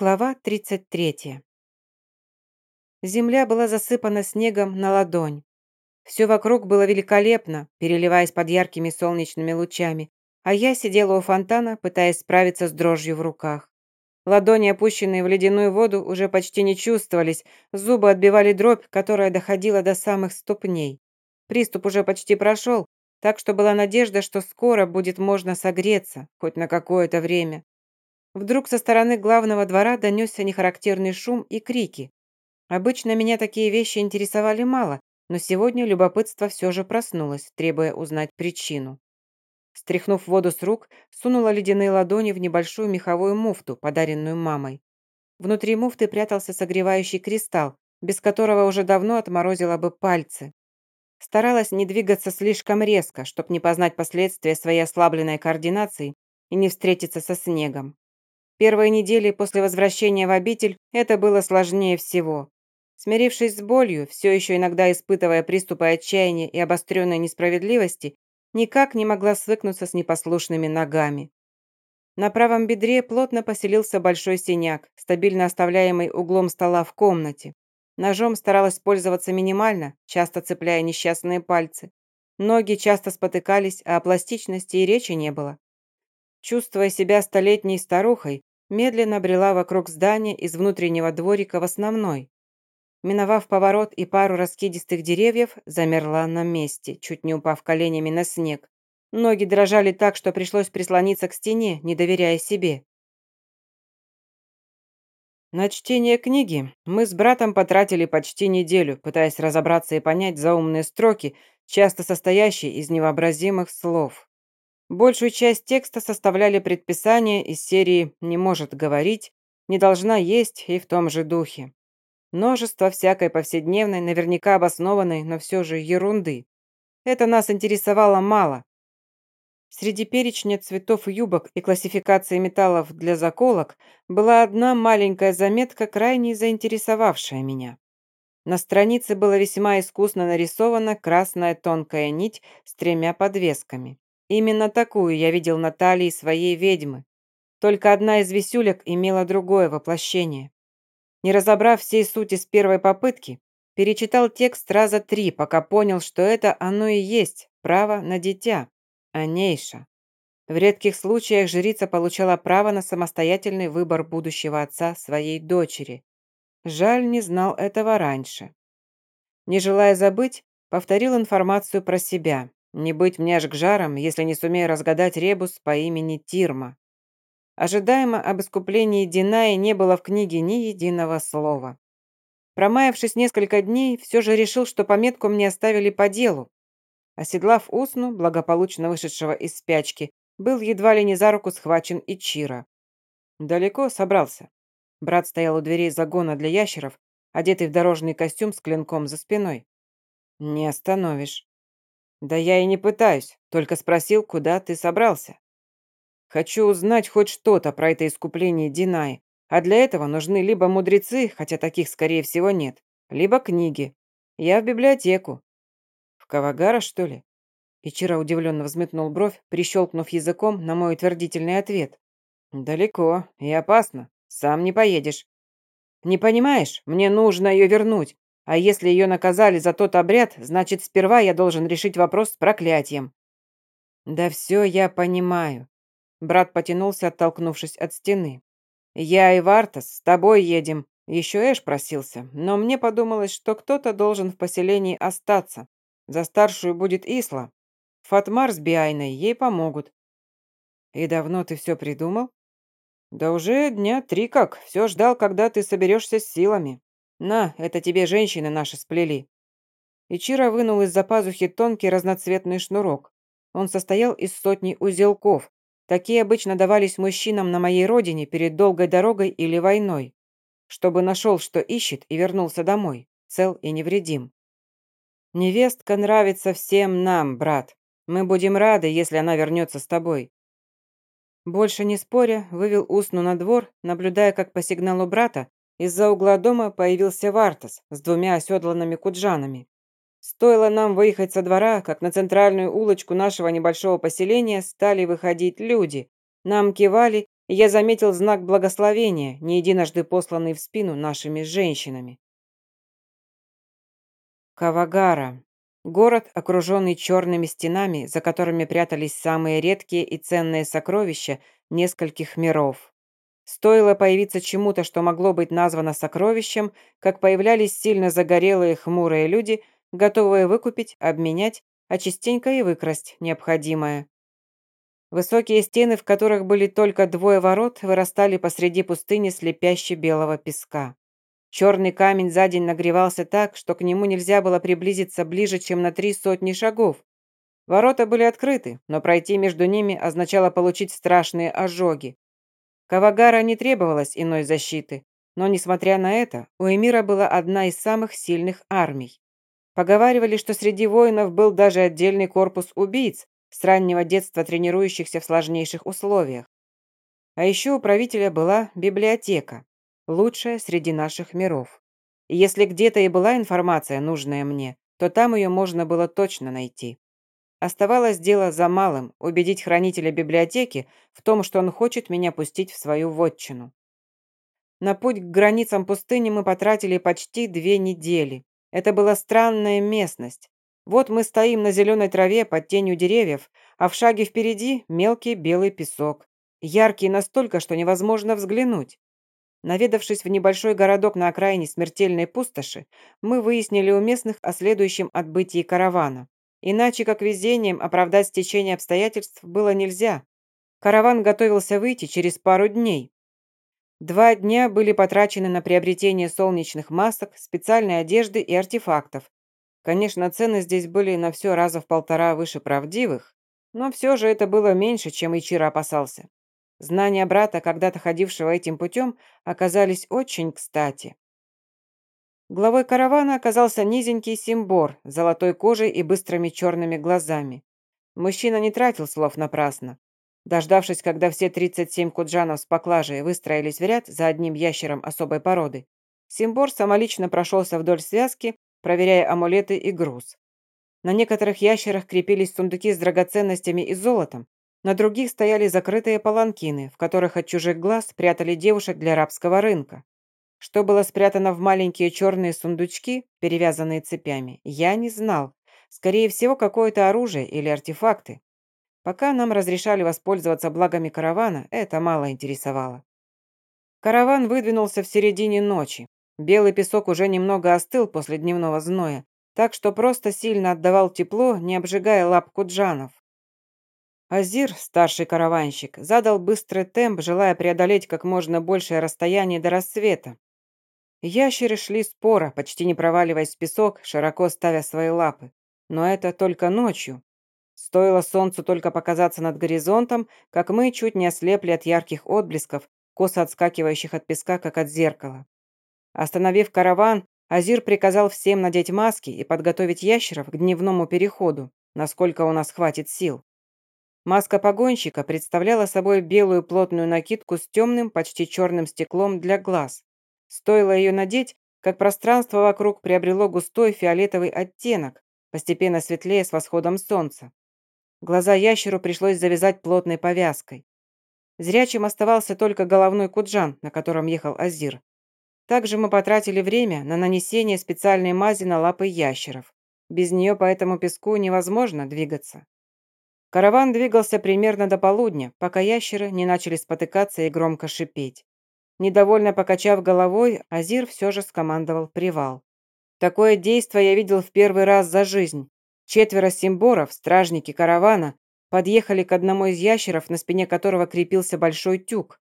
Глава 33. Земля была засыпана снегом на ладонь. Все вокруг было великолепно, переливаясь под яркими солнечными лучами, а я сидела у фонтана, пытаясь справиться с дрожью в руках. Ладони, опущенные в ледяную воду, уже почти не чувствовались, зубы отбивали дробь, которая доходила до самых ступней. Приступ уже почти прошел, так что была надежда, что скоро будет можно согреться, хоть на какое-то время. Вдруг со стороны главного двора донесся нехарактерный шум и крики. Обычно меня такие вещи интересовали мало, но сегодня любопытство все же проснулось, требуя узнать причину. Стряхнув воду с рук, сунула ледяные ладони в небольшую меховую муфту, подаренную мамой. Внутри муфты прятался согревающий кристалл, без которого уже давно отморозила бы пальцы. Старалась не двигаться слишком резко, чтобы не познать последствия своей ослабленной координации и не встретиться со снегом. Первые недели после возвращения в обитель это было сложнее всего. Смирившись с болью, все еще иногда испытывая приступы отчаяния и обостренной несправедливости, никак не могла свыкнуться с непослушными ногами. На правом бедре плотно поселился большой синяк, стабильно оставляемый углом стола в комнате. Ножом старалась пользоваться минимально, часто цепляя несчастные пальцы. Ноги часто спотыкались, а о пластичности и речи не было. Чувствуя себя столетней старухой, медленно брела вокруг здания из внутреннего дворика в основной. Миновав поворот и пару раскидистых деревьев, замерла на месте, чуть не упав коленями на снег. Ноги дрожали так, что пришлось прислониться к стене, не доверяя себе. На чтение книги мы с братом потратили почти неделю, пытаясь разобраться и понять заумные строки, часто состоящие из невообразимых слов. Большую часть текста составляли предписания из серии «не может говорить», «не должна есть» и в том же духе. Множество всякой повседневной, наверняка обоснованной, но все же ерунды. Это нас интересовало мало. Среди перечня цветов юбок и классификации металлов для заколок была одна маленькая заметка, крайне заинтересовавшая меня. На странице была весьма искусно нарисована красная тонкая нить с тремя подвесками. Именно такую я видел на талии своей ведьмы. Только одна из висюлек имела другое воплощение. Не разобрав всей сути с первой попытки, перечитал текст раза три, пока понял, что это оно и есть право на дитя, а нейша. В редких случаях жрица получала право на самостоятельный выбор будущего отца своей дочери. Жаль, не знал этого раньше. Не желая забыть, повторил информацию про себя. Не быть мне аж к жарам, если не сумею разгадать ребус по имени Тирма. Ожидаемо об искуплении Динаи не было в книге ни единого слова. Промаявшись несколько дней, все же решил, что пометку мне оставили по делу. Оседлав Усну, благополучно вышедшего из спячки, был едва ли не за руку схвачен Ичира. Далеко собрался. Брат стоял у дверей загона для ящеров, одетый в дорожный костюм с клинком за спиной. «Не остановишь». «Да я и не пытаюсь, только спросил, куда ты собрался». «Хочу узнать хоть что-то про это искупление Динаи, а для этого нужны либо мудрецы, хотя таких, скорее всего, нет, либо книги. Я в библиотеку». «В Кавагара, что ли?» Ичиро удивленно взметнул бровь, прищелкнув языком на мой утвердительный ответ. «Далеко и опасно. Сам не поедешь. Не понимаешь, мне нужно ее вернуть. А если ее наказали за тот обряд, значит, сперва я должен решить вопрос с проклятием». «Да все я понимаю». Брат потянулся, оттолкнувшись от стены. «Я и Вартас с тобой едем. Еще Эш просился, но мне подумалось, что кто-то должен в поселении остаться. За старшую будет Исла. Фатмар с Биайной ей помогут». «И давно ты все придумал?» «Да уже дня три как. Все ждал, когда ты соберешься с силами. «На, это тебе женщины наши сплели». Ичиро вынул из-за пазухи тонкий разноцветный шнурок. Он состоял из сотни узелков. Такие обычно давались мужчинам на моей родине перед долгой дорогой или войной, чтобы нашел, что ищет, и вернулся домой, цел и невредим. «Невестка нравится всем нам, брат. Мы будем рады, если она вернется с тобой». Больше не споря, вывел Усну на двор, наблюдая, как по сигналу брата из-за угла дома появился Вартас с двумя оседланными куджанами. Стоило нам выехать со двора, как на центральную улочку нашего небольшого поселения стали выходить люди. Нам кивали и я заметил знак благословения, не единожды посланный в спину нашими женщинами. Кавагара. Город, окруженный черными стенами, за которыми прятались самые редкие и ценные сокровища нескольких миров. Стоило появиться чему-то, что могло быть названо сокровищем, как появлялись сильно загорелые хмурые люди, готовые выкупить, обменять, а частенько и выкрасть необходимое. Высокие стены, в которых были только двое ворот, вырастали посреди пустыни слепяще белого песка. Черный камень за день нагревался так, что к нему нельзя было приблизиться ближе, чем на три сотни шагов. Ворота были открыты, но пройти между ними означало получить страшные ожоги. Кавагара не требовалось иной защиты, но, несмотря на это, у Эмира была одна из самых сильных армий. Поговаривали, что среди воинов был даже отдельный корпус убийц, с раннего детства тренирующихся в сложнейших условиях. А еще у правителя была библиотека, лучшая среди наших миров. И если где-то и была информация, нужная мне, то там ее можно было точно найти. Оставалось дело за малым – убедить хранителя библиотеки в том, что он хочет меня пустить в свою вотчину. На путь к границам пустыни мы потратили почти две недели. Это была странная местность. Вот мы стоим на зеленой траве под тенью деревьев, а в шаге впереди мелкий белый песок. Яркий настолько, что невозможно взглянуть. Наведавшись в небольшой городок на окраине смертельной пустоши, мы выяснили у местных о следующем отбытии каравана. Иначе, как везением, оправдать стечение обстоятельств было нельзя. Караван готовился выйти через пару дней. Два дня были потрачены на приобретение солнечных масок, специальной одежды и артефактов. Конечно, цены здесь были на все раза в полтора выше правдивых, но все же это было меньше, чем Ичиро опасался. Знания брата, когда-то ходившего этим путем, оказались очень кстати. Главой каравана оказался низенький Симбор с золотой кожей и быстрыми черными глазами. Мужчина не тратил слов напрасно. Дождавшись, когда все 37 куджанов с поклажей выстроились в ряд за одним ящером особой породы, Симбор самолично прошелся вдоль связки, проверяя амулеты и груз. На некоторых ящерах крепились сундуки с драгоценностями и золотом, на других стояли закрытые паланкины, в которых от чужих глаз прятали девушек для рабского рынка. Что было спрятано в маленькие черные сундучки, перевязанные цепями, я не знал. Скорее всего, какое-то оружие или артефакты. Пока нам разрешали воспользоваться благами каравана, это мало интересовало. Караван выдвинулся в середине ночи. Белый песок уже немного остыл после дневного зноя, так что просто сильно отдавал тепло, не обжигая лап куджанов. Азир, старший караванщик, задал быстрый темп, желая преодолеть как можно большее расстояние до рассвета. Ящеры шли споро, почти не проваливаясь в песок, широко ставя свои лапы. Но это только ночью. Стоило солнцу только показаться над горизонтом, как мы чуть не ослепли от ярких отблесков, косо отскакивающих от песка, как от зеркала. Остановив караван, Азир приказал всем надеть маски и подготовить ящеров к дневному переходу, насколько у нас хватит сил. Маска погонщика представляла собой белую плотную накидку с темным, почти черным стеклом для глаз. Стоило ее надеть, как пространство вокруг приобрело густой фиолетовый оттенок, постепенно светлее с восходом солнца. Глаза ящеру пришлось завязать плотной повязкой. Зрячим оставался только головной куджан, на котором ехал Азир. Также мы потратили время на нанесение специальной мази на лапы ящеров. Без нее по этому песку невозможно двигаться. Караван двигался примерно до полудня, пока ящеры не начали спотыкаться и громко шипеть. Недовольно покачав головой, Азир все же скомандовал привал. Такое действие я видел в первый раз за жизнь. Четверо симборов, стражники каравана, подъехали к одному из ящеров, на спине которого крепился большой тюк.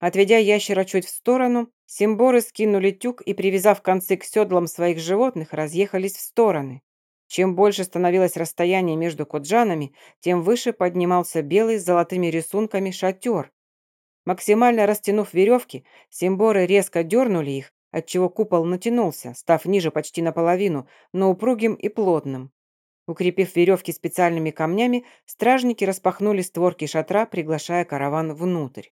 Отведя ящера чуть в сторону, симборы скинули тюк и, привязав концы к седлам своих животных, разъехались в стороны. Чем больше становилось расстояние между куджанами, тем выше поднимался белый с золотыми рисунками шатер. Максимально растянув веревки, симборы резко дернули их, отчего купол натянулся, став ниже почти наполовину, но упругим и плотным. Укрепив веревки специальными камнями, стражники распахнули створки шатра, приглашая караван внутрь.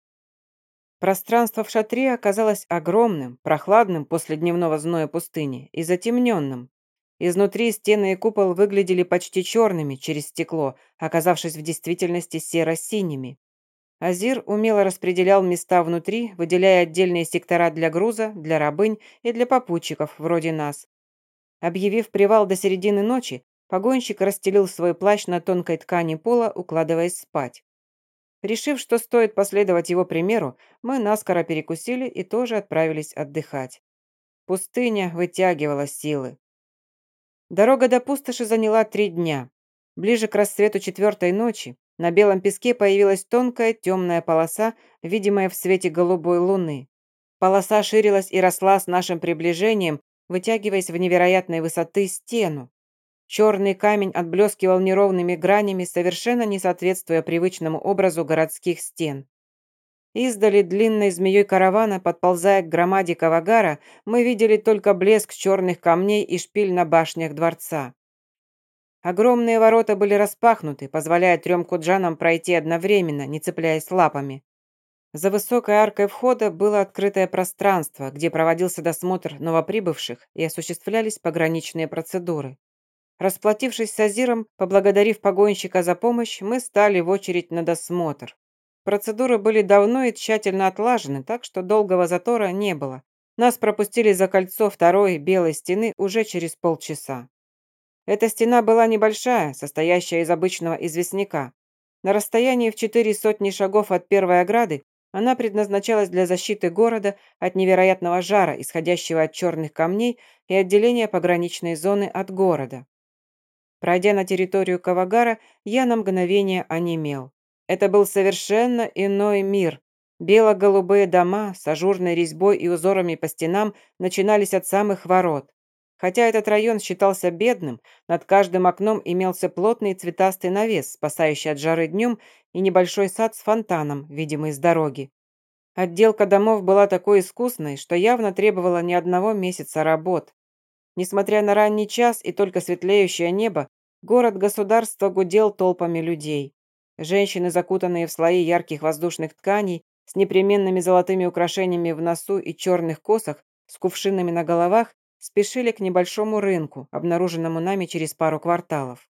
Пространство в шатре оказалось огромным, прохладным после дневного зноя пустыни и затемненным. Изнутри стены и купол выглядели почти черными через стекло, оказавшись в действительности серо-синими. Азир умело распределял места внутри, выделяя отдельные сектора для груза, для рабынь и для попутчиков, вроде нас. Объявив привал до середины ночи, погонщик расстелил свой плащ на тонкой ткани пола, укладываясь спать. Решив, что стоит последовать его примеру, мы наскоро перекусили и тоже отправились отдыхать. Пустыня вытягивала силы. Дорога до пустоши заняла три дня. Ближе к рассвету четвертой ночи на белом песке появилась тонкая темная полоса, видимая в свете голубой луны. Полоса ширилась и росла с нашим приближением, вытягиваясь в невероятной высоты стену. Черный камень отблескивал неровными гранями, совершенно не соответствуя привычному образу городских стен. Издали длинной змеей каравана, подползая к громаде Кавагара, мы видели только блеск черных камней и шпиль на башнях дворца. Огромные ворота были распахнуты, позволяя трем куджанам пройти одновременно, не цепляясь лапами. За высокой аркой входа было открытое пространство, где проводился досмотр новоприбывших и осуществлялись пограничные процедуры. Расплатившись с Азиром, поблагодарив погонщика за помощь, мы стали в очередь на досмотр. Процедуры были давно и тщательно отлажены, так что долгого затора не было. Нас пропустили за кольцо второй белой стены уже через полчаса. Эта стена была небольшая, состоящая из обычного известняка. На расстоянии в четыре сотни шагов от первой ограды она предназначалась для защиты города от невероятного жара, исходящего от черных камней и отделения пограничной зоны от города. Пройдя на территорию Кавагара, я на мгновение онемел. Это был совершенно иной мир. Бело-голубые дома с ажурной резьбой и узорами по стенам начинались от самых ворот. Хотя этот район считался бедным, над каждым окном имелся плотный цветастый навес, спасающий от жары днем, и небольшой сад с фонтаном, видимый с дороги. Отделка домов была такой искусной, что явно требовала не одного месяца работ. Несмотря на ранний час и только светлеющее небо, город-государство гудел толпами людей. Женщины, закутанные в слои ярких воздушных тканей, с непременными золотыми украшениями в носу и черных косах, с кувшинами на головах, спешили к небольшому рынку, обнаруженному нами через пару кварталов.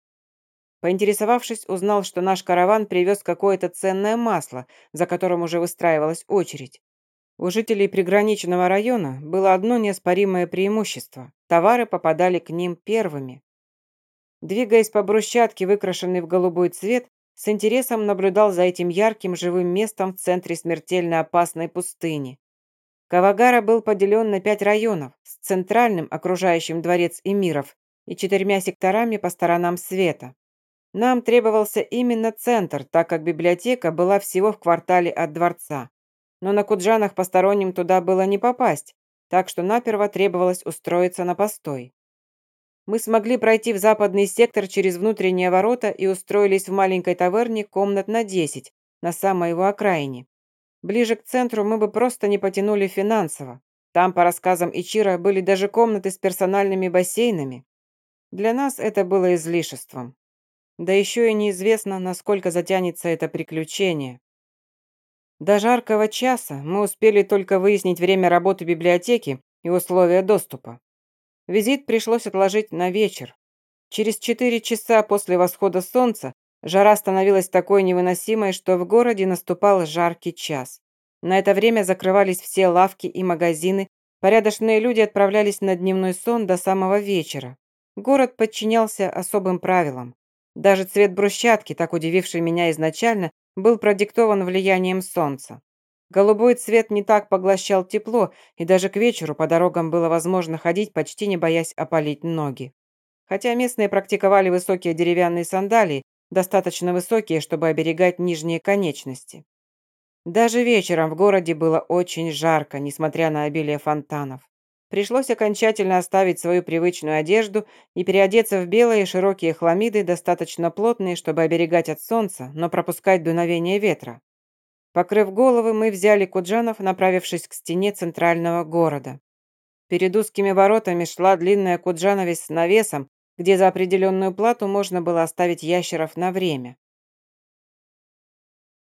Поинтересовавшись, узнал, что наш караван привез какое-то ценное масло, за которым уже выстраивалась очередь. У жителей приграничного района было одно неоспоримое преимущество – товары попадали к ним первыми. Двигаясь по брусчатке, выкрашенной в голубой цвет, с интересом наблюдал за этим ярким живым местом в центре смертельно опасной пустыни. Кавагара был поделен на пять районов с центральным, окружающим дворец эмиров, и четырьмя секторами по сторонам света. Нам требовался именно центр, так как библиотека была всего в квартале от дворца но на Куджанах посторонним туда было не попасть, так что наперво требовалось устроиться на постой. Мы смогли пройти в западный сектор через внутренние ворота и устроились в маленькой таверне комнат на 10, на самой его окраине. Ближе к центру мы бы просто не потянули финансово. Там, по рассказам Ичира, были даже комнаты с персональными бассейнами. Для нас это было излишеством. Да еще и неизвестно, насколько затянется это приключение. До жаркого часа мы успели только выяснить время работы библиотеки и условия доступа. Визит пришлось отложить на вечер. Через четыре часа после восхода солнца жара становилась такой невыносимой, что в городе наступал жаркий час. На это время закрывались все лавки и магазины, порядочные люди отправлялись на дневной сон до самого вечера. Город подчинялся особым правилам. Даже цвет брусчатки, так удививший меня изначально, был продиктован влиянием солнца. Голубой цвет не так поглощал тепло, и даже к вечеру по дорогам было возможно ходить, почти не боясь опалить ноги. Хотя местные практиковали высокие деревянные сандалии, достаточно высокие, чтобы оберегать нижние конечности. Даже вечером в городе было очень жарко, несмотря на обилие фонтанов. Пришлось окончательно оставить свою привычную одежду и переодеться в белые широкие хламиды, достаточно плотные, чтобы оберегать от солнца, но пропускать дуновение ветра. Покрыв головы, мы взяли куджанов, направившись к стене центрального города. Перед узкими воротами шла длинная куджановись с навесом, где за определенную плату можно было оставить ящеров на время.